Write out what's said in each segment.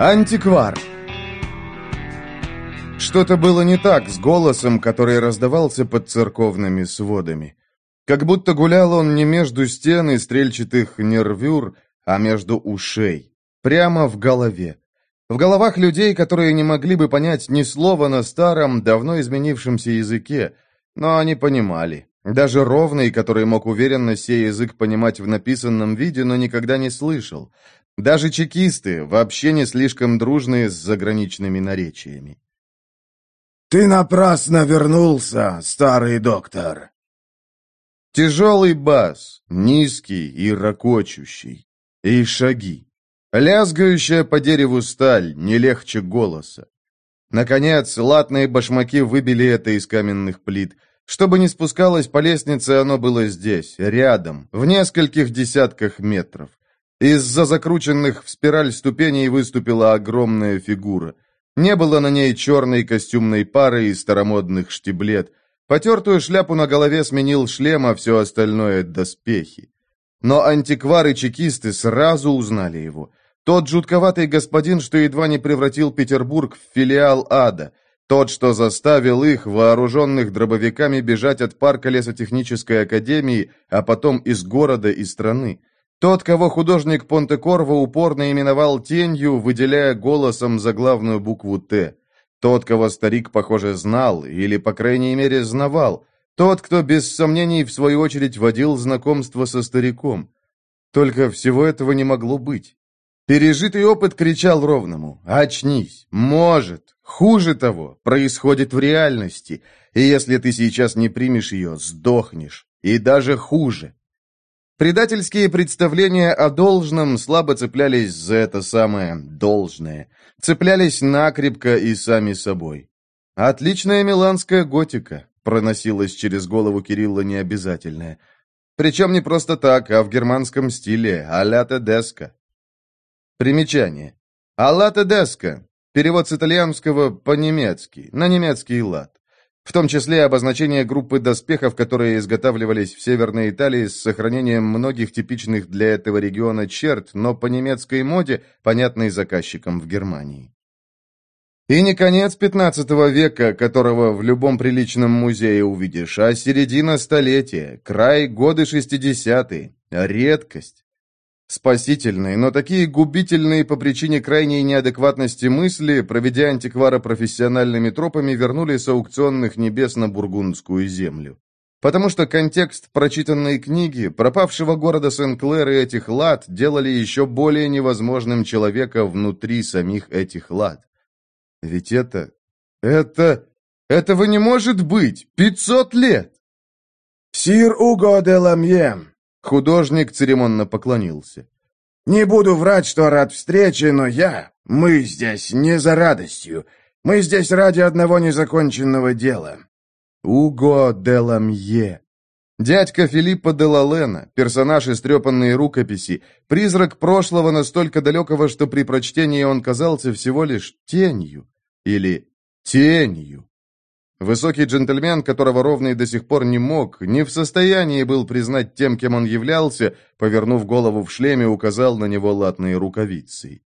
Антиквар. Что-то было не так с голосом, который раздавался под церковными сводами. Как будто гулял он не между стен и стрельчатых нервюр, а между ушей. Прямо в голове. В головах людей, которые не могли бы понять ни слова на старом, давно изменившемся языке, но они понимали. Даже ровный, который мог уверенно сей язык понимать в написанном виде, но никогда не слышал. Даже чекисты, вообще не слишком дружные с заграничными наречиями. «Ты напрасно вернулся, старый доктор!» Тяжелый бас, низкий и ракочущий, и шаги. Лязгающая по дереву сталь, не легче голоса. Наконец, латные башмаки выбили это из каменных плит. Чтобы не спускалось по лестнице, оно было здесь, рядом, в нескольких десятках метров. Из-за закрученных в спираль ступеней выступила огромная фигура. Не было на ней черной костюмной пары и старомодных штиблет. Потертую шляпу на голове сменил шлем, а все остальное — доспехи. Но антиквары-чекисты сразу узнали его. Тот жутковатый господин, что едва не превратил Петербург в филиал ада. Тот, что заставил их, вооруженных дробовиками, бежать от парка лесотехнической академии, а потом из города и страны. Тот, кого художник Понте-Корво упорно именовал тенью, выделяя голосом заглавную букву «Т». Тот, кого старик, похоже, знал, или, по крайней мере, знавал. Тот, кто, без сомнений, в свою очередь, водил знакомство со стариком. Только всего этого не могло быть. Пережитый опыт кричал ровному «Очнись! Может! Хуже того, происходит в реальности, и если ты сейчас не примешь ее, сдохнешь. И даже хуже. Предательские представления о должном слабо цеплялись за это самое «должное». Цеплялись накрепко и сами собой. «Отличная миланская готика», — проносилась через голову Кирилла необязательная. Причем не просто так, а в германском стиле, а-ля Тедеско. Примечание. «А-ля Тедеско» — перевод с итальянского по-немецки, на немецкий лад в том числе обозначение группы доспехов, которые изготавливались в Северной Италии с сохранением многих типичных для этого региона черт, но по немецкой моде, понятной заказчикам в Германии. И не конец 15 века, которого в любом приличном музее увидишь, а середина столетия, край годы 60-е, редкость. Спасительные, но такие губительные по причине крайней неадекватности мысли, проведя антиквара профессиональными тропами, вернули с аукционных небес на бургундскую землю. Потому что контекст прочитанной книги, пропавшего города Сен-Клэр и этих лад делали еще более невозможным человека внутри самих этих лад. Ведь это... это... этого не может быть! Пятьсот лет! «Сир Уго де Ламье, Художник церемонно поклонился. «Не буду врать, что рад встрече, но я... Мы здесь не за радостью. Мы здесь ради одного незаконченного дела». Уго де Ламье. Дядька Филиппа де Лалена, персонаж истрепанной рукописи, призрак прошлого настолько далекого, что при прочтении он казался всего лишь тенью. Или тенью. Высокий джентльмен, которого Ровный до сих пор не мог, не в состоянии был признать тем, кем он являлся, повернув голову в шлеме, указал на него латные рукавицы.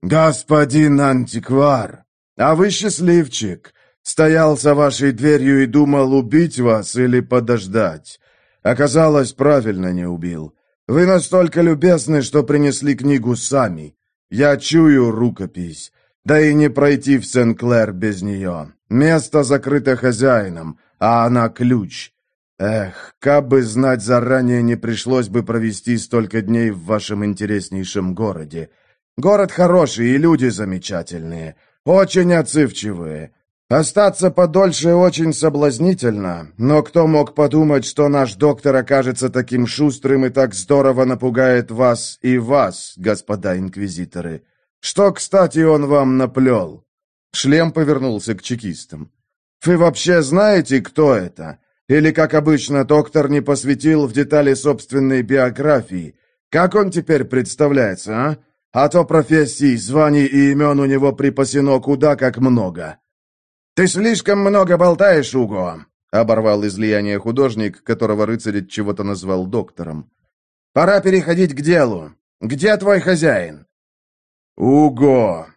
«Господин антиквар, а вы счастливчик. Стоял за вашей дверью и думал, убить вас или подождать. Оказалось, правильно не убил. Вы настолько любезны, что принесли книгу сами. Я чую рукопись. Да и не пройти в Сен-Клэр без нее. Место закрыто хозяином, а она ключ. Эх, как бы знать заранее, не пришлось бы провести столько дней в вашем интереснейшем городе. Город хороший и люди замечательные, очень отзывчивые. Остаться подольше очень соблазнительно, но кто мог подумать, что наш доктор окажется таким шустрым и так здорово напугает вас и вас, господа инквизиторы. Что, кстати, он вам наплел?» Шлем повернулся к чекистам. «Вы вообще знаете, кто это? Или, как обычно, доктор не посвятил в детали собственной биографии? Как он теперь представляется, а? А то профессий, званий и имен у него припасено куда как много». «Ты слишком много болтаешь, Уго!» — оборвал излияние художник, которого рыцарь чего-то назвал доктором. «Пора переходить к делу. Где твой хозяин?» «Уго!»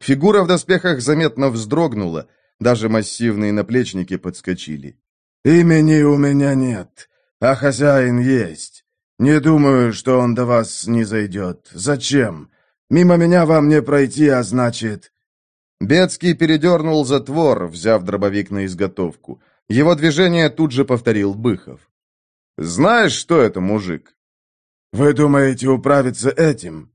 Фигура в доспехах заметно вздрогнула, даже массивные наплечники подскочили. «Имени у меня нет, а хозяин есть. Не думаю, что он до вас не зайдет. Зачем? Мимо меня вам не пройти, а значит...» Бецкий передернул затвор, взяв дробовик на изготовку. Его движение тут же повторил Быхов. «Знаешь, что это, мужик?» «Вы думаете управиться этим?»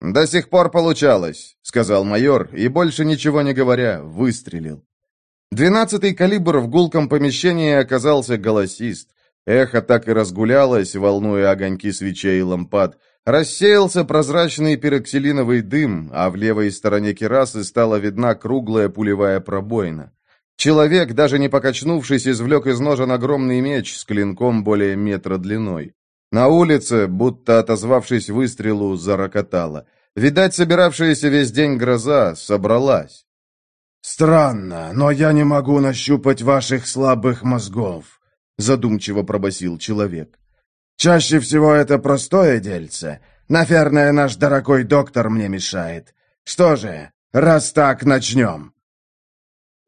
«До сих пор получалось», — сказал майор, и, больше ничего не говоря, выстрелил. Двенадцатый калибр в гулком помещении оказался голосист. Эхо так и разгулялось, волнуя огоньки свечей и лампад. Рассеялся прозрачный пероксилиновый дым, а в левой стороне керасы стала видна круглая пулевая пробоина. Человек, даже не покачнувшись, извлек из ножен огромный меч с клинком более метра длиной. На улице, будто отозвавшись выстрелу, зарокотало. Видать, собиравшаяся весь день гроза собралась. «Странно, но я не могу нащупать ваших слабых мозгов», — задумчиво пробасил человек. «Чаще всего это простое дельце. Наверное, наш дорогой доктор мне мешает. Что же, раз так, начнем».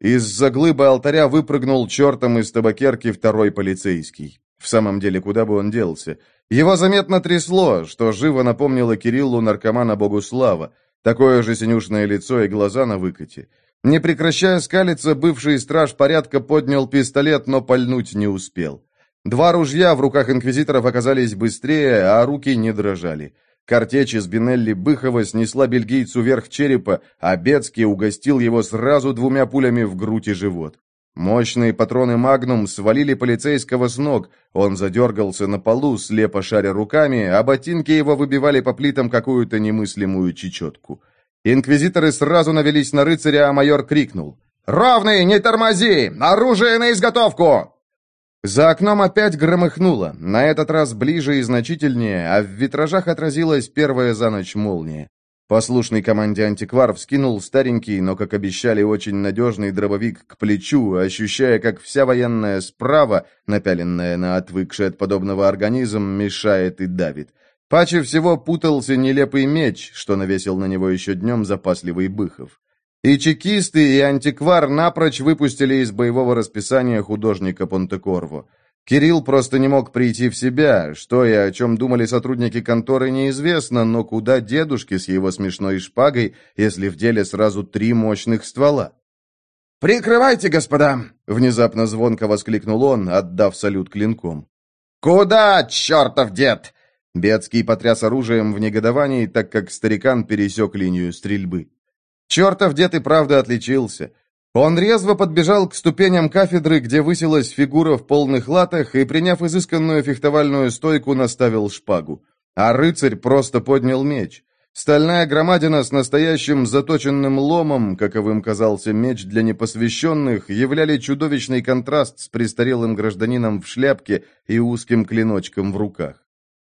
Из-за глыбы алтаря выпрыгнул чертом из табакерки второй полицейский. В самом деле, куда бы он делся? Его заметно трясло, что живо напомнило Кириллу наркомана Богуслава. Такое же синюшное лицо и глаза на выкате. Не прекращая скалиться, бывший страж порядка поднял пистолет, но пальнуть не успел. Два ружья в руках инквизиторов оказались быстрее, а руки не дрожали. Картечь из Бинелли Быхова снесла бельгийцу верх черепа, а Бецкий угостил его сразу двумя пулями в грудь и живот. Мощные патроны «Магнум» свалили полицейского с ног, он задергался на полу, слепо шаря руками, а ботинки его выбивали по плитам какую-то немыслимую чечетку. Инквизиторы сразу навелись на рыцаря, а майор крикнул. «Ровный, не тормози! Оружие на изготовку!» За окном опять громыхнуло, на этот раз ближе и значительнее, а в витражах отразилась первая за ночь молния. Послушный команде антиквар вскинул старенький, но, как обещали, очень надежный дробовик к плечу, ощущая, как вся военная справа, напяленная на отвыкший от подобного организм, мешает и давит. Паче всего путался нелепый меч, что навесил на него еще днем запасливый Быхов. И чекисты, и антиквар напрочь выпустили из боевого расписания художника Понтекорво. Кирилл просто не мог прийти в себя, что и о чем думали сотрудники конторы неизвестно, но куда дедушке с его смешной шпагой, если в деле сразу три мощных ствола? «Прикрывайте, господа!» — внезапно звонко воскликнул он, отдав салют клинком. «Куда, чертов дед?» Бецкий потряс оружием в негодовании, так как старикан пересек линию стрельбы. Чертов дед и правда отличился. Он резво подбежал к ступеням кафедры, где высилась фигура в полных латах, и, приняв изысканную фехтовальную стойку, наставил шпагу. А рыцарь просто поднял меч. Стальная громадина с настоящим заточенным ломом, каковым казался меч для непосвященных, являли чудовищный контраст с престарелым гражданином в шляпке и узким клиночком в руках.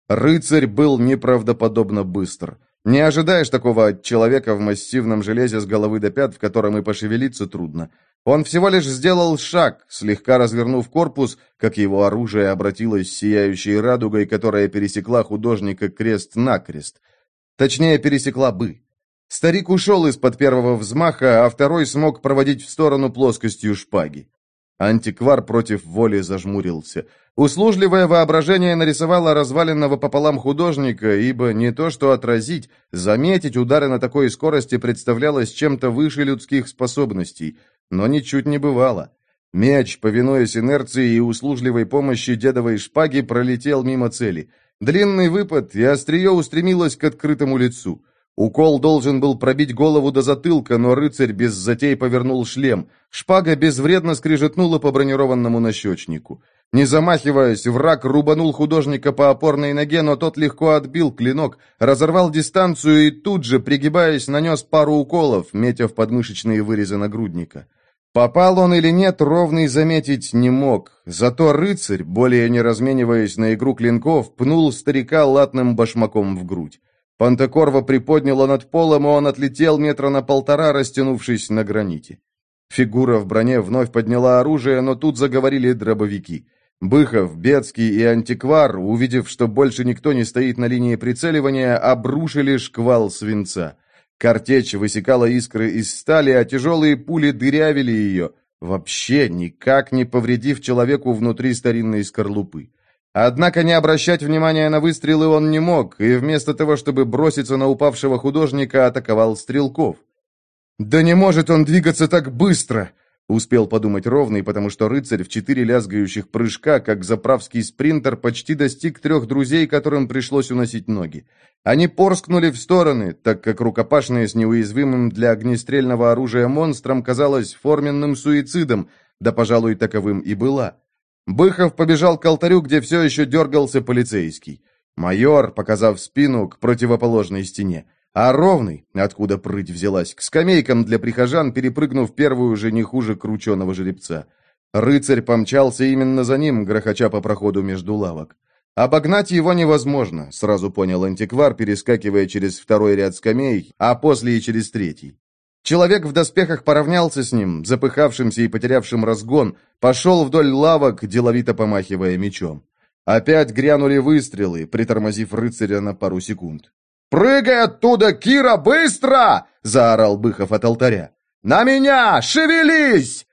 Рыцарь был неправдоподобно быстр. Не ожидаешь такого от человека в массивном железе с головы до пят, в котором и пошевелиться трудно. Он всего лишь сделал шаг, слегка развернув корпус, как его оружие обратилось сияющей радугой, которая пересекла художника крест-накрест. Точнее, пересекла бы. Старик ушел из-под первого взмаха, а второй смог проводить в сторону плоскостью шпаги. Антиквар против воли зажмурился. Услужливое воображение нарисовало разваленного пополам художника, ибо не то что отразить, заметить удары на такой скорости представлялось чем-то выше людских способностей, но ничуть не бывало. Меч, повинуясь инерции и услужливой помощи дедовой шпаги, пролетел мимо цели. Длинный выпад, и острие устремилось к открытому лицу. Укол должен был пробить голову до затылка, но рыцарь без затей повернул шлем. Шпага безвредно скрижетнула по бронированному нащечнику. Не замахиваясь, враг рубанул художника по опорной ноге, но тот легко отбил клинок, разорвал дистанцию и тут же, пригибаясь, нанес пару уколов, метя в подмышечные вырезы нагрудника. Попал он или нет, ровный заметить не мог. Зато рыцарь, более не размениваясь на игру клинков, пнул старика латным башмаком в грудь. Пантекорва приподняла над полом, и он отлетел метра на полтора, растянувшись на граните. Фигура в броне вновь подняла оружие, но тут заговорили дробовики. Быхов, Бецкий и Антиквар, увидев, что больше никто не стоит на линии прицеливания, обрушили шквал свинца. Картечь высекала искры из стали, а тяжелые пули дырявили ее, вообще никак не повредив человеку внутри старинной скорлупы. Однако не обращать внимания на выстрелы он не мог, и вместо того, чтобы броситься на упавшего художника, атаковал стрелков. «Да не может он двигаться так быстро!» Успел подумать ровный, потому что рыцарь в четыре лязгающих прыжка, как заправский спринтер, почти достиг трех друзей, которым пришлось уносить ноги. Они порскнули в стороны, так как рукопашные с неуязвимым для огнестрельного оружия монстром казалось форменным суицидом, да, пожалуй, таковым и была. Быхов побежал к алтарю, где все еще дергался полицейский. Майор, показав спину к противоположной стене а ровный, откуда прыть взялась, к скамейкам для прихожан, перепрыгнув первую же не хуже крученого жеребца. Рыцарь помчался именно за ним, грохоча по проходу между лавок. Обогнать его невозможно, сразу понял антиквар, перескакивая через второй ряд скамей, а после и через третий. Человек в доспехах поравнялся с ним, запыхавшимся и потерявшим разгон, пошел вдоль лавок, деловито помахивая мечом. Опять грянули выстрелы, притормозив рыцаря на пару секунд. «Прыгай оттуда, Кира, быстро!» — заорал Быхов от алтаря. «На меня! Шевелись!»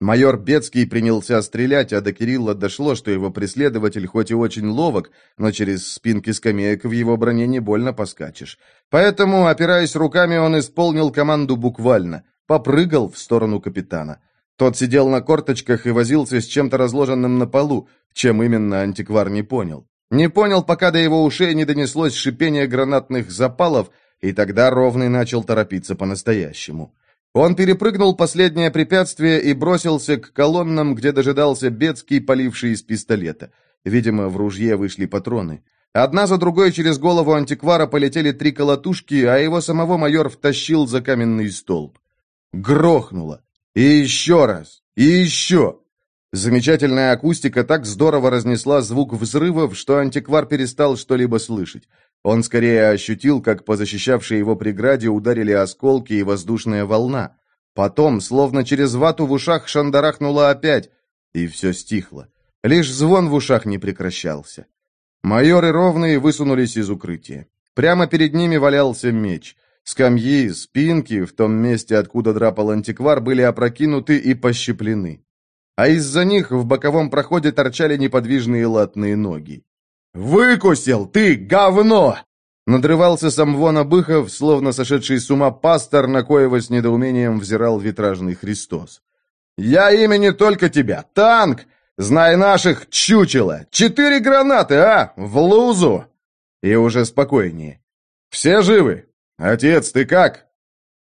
Майор Бецкий принялся стрелять, а до Кирилла дошло, что его преследователь хоть и очень ловок, но через спинки скамеек в его броне не больно поскачешь. Поэтому, опираясь руками, он исполнил команду буквально, попрыгал в сторону капитана. Тот сидел на корточках и возился с чем-то разложенным на полу, чем именно антиквар не понял. Не понял, пока до его ушей не донеслось шипение гранатных запалов, и тогда Ровный начал торопиться по-настоящему. Он перепрыгнул последнее препятствие и бросился к колоннам, где дожидался Бецкий, поливший из пистолета. Видимо, в ружье вышли патроны. Одна за другой через голову антиквара полетели три колотушки, а его самого майор втащил за каменный столб. Грохнуло. И еще раз. И еще. Замечательная акустика так здорово разнесла звук взрывов, что антиквар перестал что-либо слышать. Он скорее ощутил, как по защищавшей его преграде ударили осколки и воздушная волна. Потом, словно через вату в ушах, шандарахнуло опять, и все стихло. Лишь звон в ушах не прекращался. Майоры ровные высунулись из укрытия. Прямо перед ними валялся меч. Скамьи, спинки в том месте, откуда драпал антиквар, были опрокинуты и пощеплены а из-за них в боковом проходе торчали неподвижные латные ноги. «Выкусил ты, говно!» Надрывался самвона Быхов, словно сошедший с ума пастор, на коего с недоумением взирал витражный Христос. «Я имени только тебя! Танк! Знай наших, чучело! Четыре гранаты, а? В лузу!» И уже спокойнее. «Все живы? Отец, ты как?»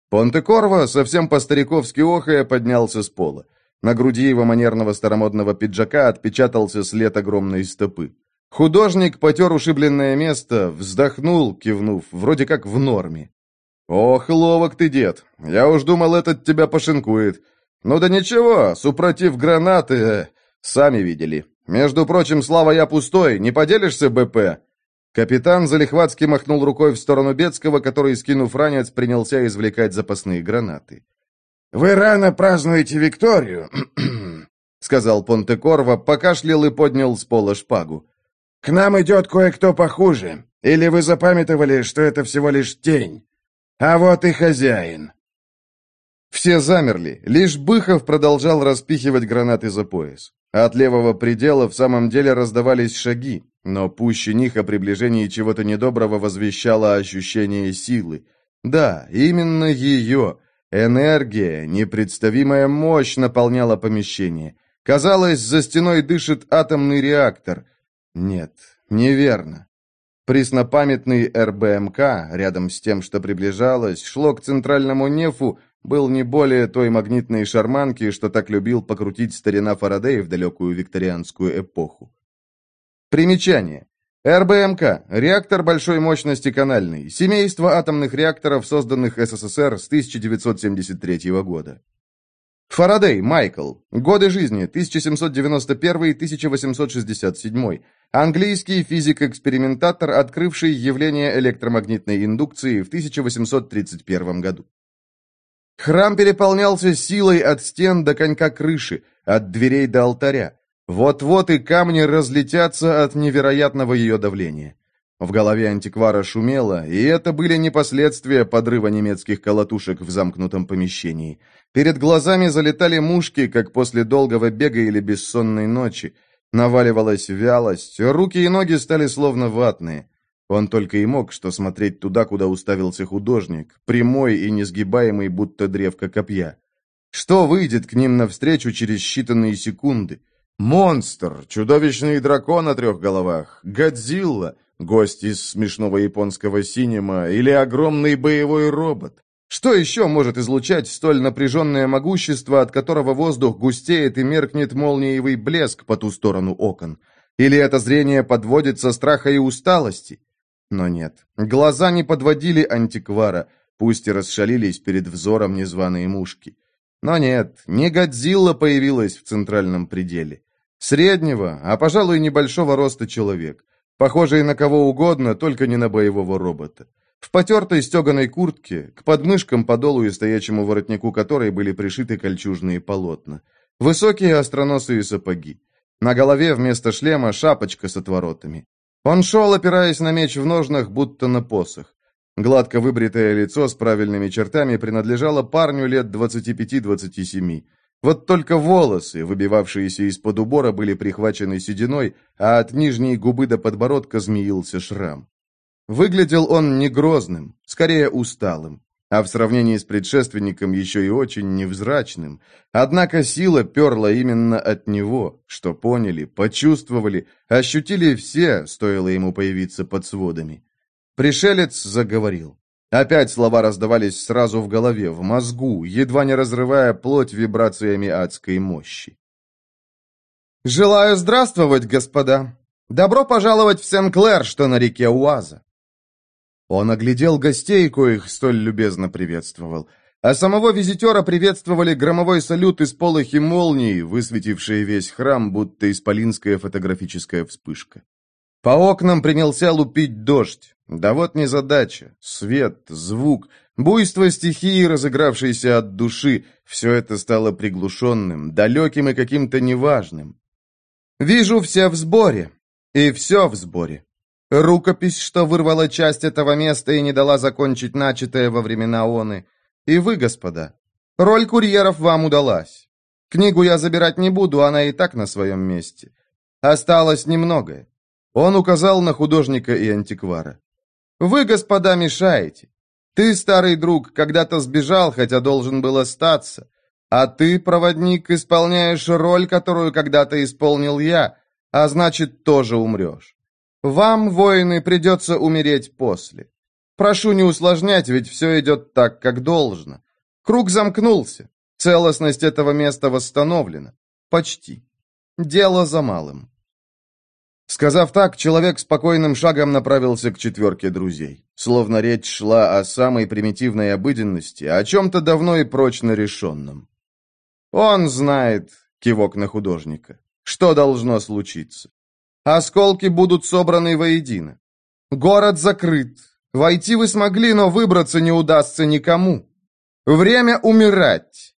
Понте-Корво, совсем по-стариковски охая, поднялся с пола. На груди его манерного старомодного пиджака отпечатался след огромной стопы. Художник потер ушибленное место, вздохнул, кивнув, вроде как в норме. «Ох, ловок ты, дед! Я уж думал, этот тебя пошинкует. Ну да ничего, супротив гранаты, э, сами видели. Между прочим, Слава, я пустой, не поделишься БП?» Капитан залихватски махнул рукой в сторону Бецкого, который, скинув ранец, принялся извлекать запасные гранаты. «Вы рано празднуете Викторию», — сказал Понте-Корво, покашлял и поднял с пола шпагу. «К нам идет кое-кто похуже. Или вы запамятовали, что это всего лишь тень? А вот и хозяин». Все замерли, лишь Быхов продолжал распихивать гранаты за пояс. От левого предела в самом деле раздавались шаги, но пуще них о приближении чего-то недоброго возвещало ощущение силы. Да, именно ее, Энергия, непредставимая мощь наполняла помещение. Казалось, за стеной дышит атомный реактор. Нет, неверно. Преснопамятный РБМК, рядом с тем, что приближалось, шло к центральному нефу, был не более той магнитной шарманки, что так любил покрутить старина Фарадей в далекую викторианскую эпоху. Примечание. РБМК – реактор большой мощности канальный, семейство атомных реакторов, созданных СССР с 1973 года. Фарадей, Майкл. Годы жизни 1791-1867. Английский физик-экспериментатор, открывший явление электромагнитной индукции в 1831 году. Храм переполнялся силой от стен до конька крыши, от дверей до алтаря. Вот-вот и камни разлетятся от невероятного ее давления. В голове антиквара шумело, и это были не последствия подрыва немецких колотушек в замкнутом помещении. Перед глазами залетали мушки, как после долгого бега или бессонной ночи. Наваливалась вялость, руки и ноги стали словно ватные. Он только и мог что смотреть туда, куда уставился художник, прямой и несгибаемый, будто древко копья. Что выйдет к ним навстречу через считанные секунды? Монстр, чудовищный дракон о трех головах, Годзилла, гость из смешного японского синема или огромный боевой робот? Что еще может излучать столь напряженное могущество, от которого воздух густеет и меркнет молниевый блеск по ту сторону окон? Или это зрение подводит со страха и усталости? Но нет, глаза не подводили антиквара, пусть и расшалились перед взором незваные мушки. Но нет, не Годзилла появилась в центральном пределе. Среднего, а, пожалуй, небольшого роста человек. Похожий на кого угодно, только не на боевого робота. В потертой стеганой куртке, к подмышкам, подолу и стоячему воротнику которой были пришиты кольчужные полотна. Высокие остроносые сапоги. На голове вместо шлема шапочка с отворотами. Он шел, опираясь на меч в ножнах, будто на посох. Гладко выбритое лицо с правильными чертами принадлежало парню лет 25-27. Вот только волосы, выбивавшиеся из-под убора, были прихвачены сединой, а от нижней губы до подбородка змеился шрам. Выглядел он не грозным, скорее усталым, а в сравнении с предшественником еще и очень невзрачным. Однако сила перла именно от него, что поняли, почувствовали, ощутили все, стоило ему появиться под сводами. Пришелец заговорил. Опять слова раздавались сразу в голове, в мозгу, едва не разрывая плоть вибрациями адской мощи. «Желаю здравствовать, господа! Добро пожаловать в Сен-Клэр, что на реке Уаза!» Он оглядел гостей, коих столь любезно приветствовал. А самого визитера приветствовали громовой салют из полохи молний, высветившие весь храм, будто исполинская фотографическая вспышка. По окнам принялся лупить дождь. Да вот незадача. Свет, звук, буйство стихии, разыгравшейся от души, все это стало приглушенным, далеким и каким-то неважным. «Вижу, все в сборе. И все в сборе. Рукопись, что вырвала часть этого места и не дала закончить начатое во времена Оны. И вы, господа. Роль курьеров вам удалась. Книгу я забирать не буду, она и так на своем месте. Осталось немногое. Он указал на художника и антиквара. «Вы, господа, мешаете. Ты, старый друг, когда-то сбежал, хотя должен был остаться. А ты, проводник, исполняешь роль, которую когда-то исполнил я, а значит, тоже умрешь. Вам, воины, придется умереть после. Прошу не усложнять, ведь все идет так, как должно. Круг замкнулся. Целостность этого места восстановлена. Почти. Дело за малым. Сказав так, человек спокойным шагом направился к четверке друзей. Словно речь шла о самой примитивной обыденности, о чем-то давно и прочно решенном. «Он знает», — кивок на художника, — «что должно случиться. Осколки будут собраны воедино. Город закрыт. Войти вы смогли, но выбраться не удастся никому. Время умирать.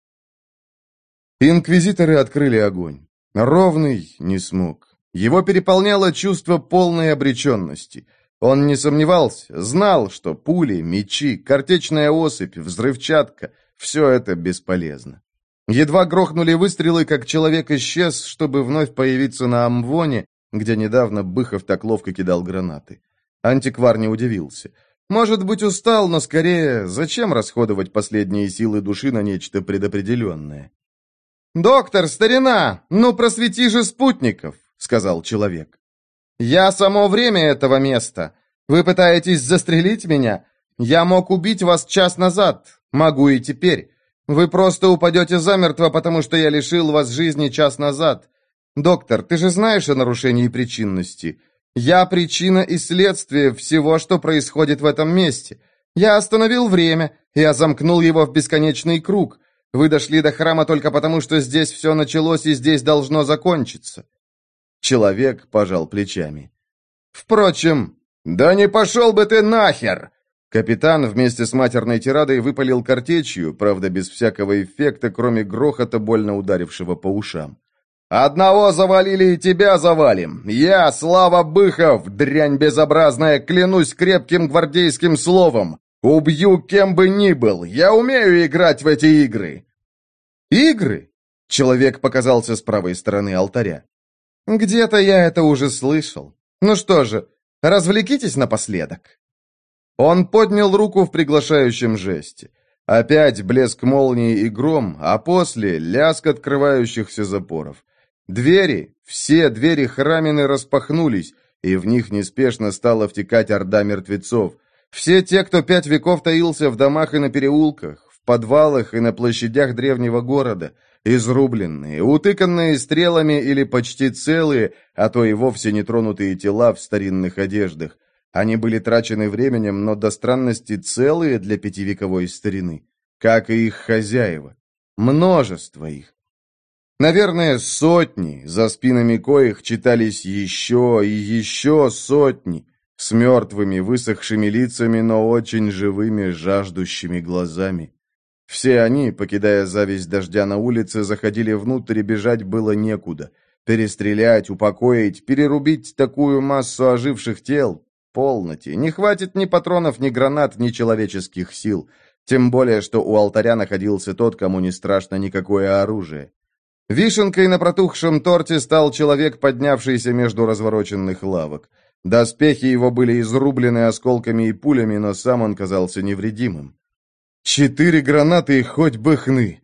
Инквизиторы открыли огонь. Ровный не смог. Его переполняло чувство полной обреченности. Он не сомневался, знал, что пули, мечи, картечная осыпь, взрывчатка — все это бесполезно. Едва грохнули выстрелы, как человек исчез, чтобы вновь появиться на Амвоне, где недавно Быхов так ловко кидал гранаты. Антиквар не удивился. Может быть, устал, но скорее, зачем расходовать последние силы души на нечто предопределенное? «Доктор, старина, ну просвети же спутников!» — сказал человек. «Я само время этого места. Вы пытаетесь застрелить меня? Я мог убить вас час назад, могу и теперь. Вы просто упадете замертво, потому что я лишил вас жизни час назад. «Доктор, ты же знаешь о нарушении причинности. Я причина и следствие всего, что происходит в этом месте. Я остановил время, я замкнул его в бесконечный круг. Вы дошли до храма только потому, что здесь все началось и здесь должно закончиться». Человек пожал плечами. «Впрочем, да не пошел бы ты нахер!» Капитан вместе с матерной тирадой выпалил картечью, правда, без всякого эффекта, кроме грохота, больно ударившего по ушам. Одного завалили и тебя завалим. Я, Слава Быхов, дрянь безобразная, клянусь крепким гвардейским словом. Убью кем бы ни был. Я умею играть в эти игры. Игры? Человек показался с правой стороны алтаря. Где-то я это уже слышал. Ну что же, развлекитесь напоследок. Он поднял руку в приглашающем жесте. Опять блеск молнии и гром, а после — лязг открывающихся запоров. Двери, все двери храмины распахнулись, и в них неспешно стала втекать орда мертвецов. Все те, кто пять веков таился в домах и на переулках, подвалах и на площадях древнего города, изрубленные, утыканные стрелами или почти целые, а то и вовсе нетронутые тела в старинных одеждах. Они были трачены временем, но до странности целые для пятивековой старины, как и их хозяева. Множество их. Наверное, сотни, за спинами коих читались еще и еще сотни, с мертвыми, высохшими лицами, но очень живыми, жаждущими глазами. Все они, покидая зависть дождя на улице, заходили внутрь и бежать было некуда. Перестрелять, упокоить, перерубить такую массу оживших тел — полноте. Не хватит ни патронов, ни гранат, ни человеческих сил. Тем более, что у алтаря находился тот, кому не страшно никакое оружие. Вишенкой на протухшем торте стал человек, поднявшийся между развороченных лавок. Доспехи его были изрублены осколками и пулями, но сам он казался невредимым. «Четыре гранаты и хоть бы хны!»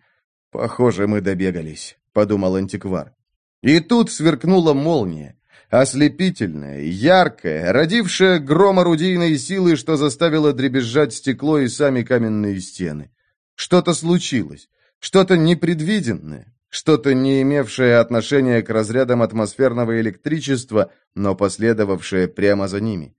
«Похоже, мы добегались», — подумал антиквар. И тут сверкнула молния. Ослепительная, яркая, родившая гром орудийной силы, что заставило дребезжать стекло и сами каменные стены. Что-то случилось, что-то непредвиденное, что-то не имевшее отношения к разрядам атмосферного электричества, но последовавшее прямо за ними.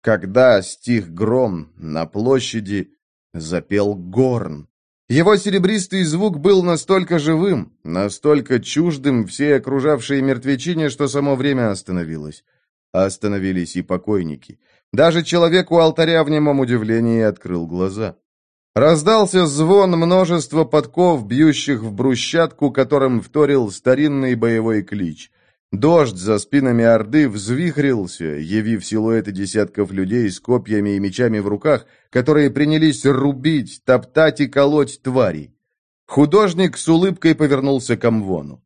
Когда стих гром, на площади запел горн. Его серебристый звук был настолько живым, настолько чуждым всей окружавшей мертвечине, что само время остановилось. Остановились и покойники. Даже человек у алтаря в немом удивлении открыл глаза. Раздался звон множества подков, бьющих в брусчатку, которым вторил старинный боевой клич. Дождь за спинами Орды взвихрился, явив силуэты десятков людей с копьями и мечами в руках, которые принялись рубить, топтать и колоть тварей. Художник с улыбкой повернулся к Амвону.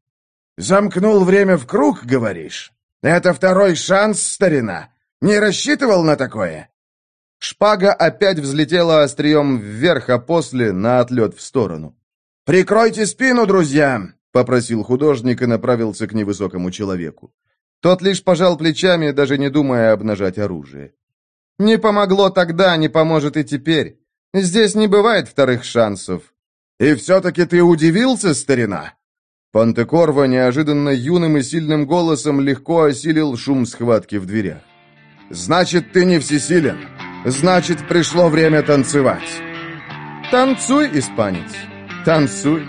«Замкнул время в круг, говоришь? Это второй шанс, старина? Не рассчитывал на такое?» Шпага опять взлетела острием вверх, а после на отлет в сторону. «Прикройте спину, друзья!» — попросил художник и направился к невысокому человеку. Тот лишь пожал плечами, даже не думая обнажать оружие. «Не помогло тогда, не поможет и теперь. Здесь не бывает вторых шансов». «И все-таки ты удивился, старина?» Пантекорва неожиданно юным и сильным голосом легко осилил шум схватки в дверях. «Значит, ты не всесилен. Значит, пришло время танцевать. Танцуй, испанец, танцуй.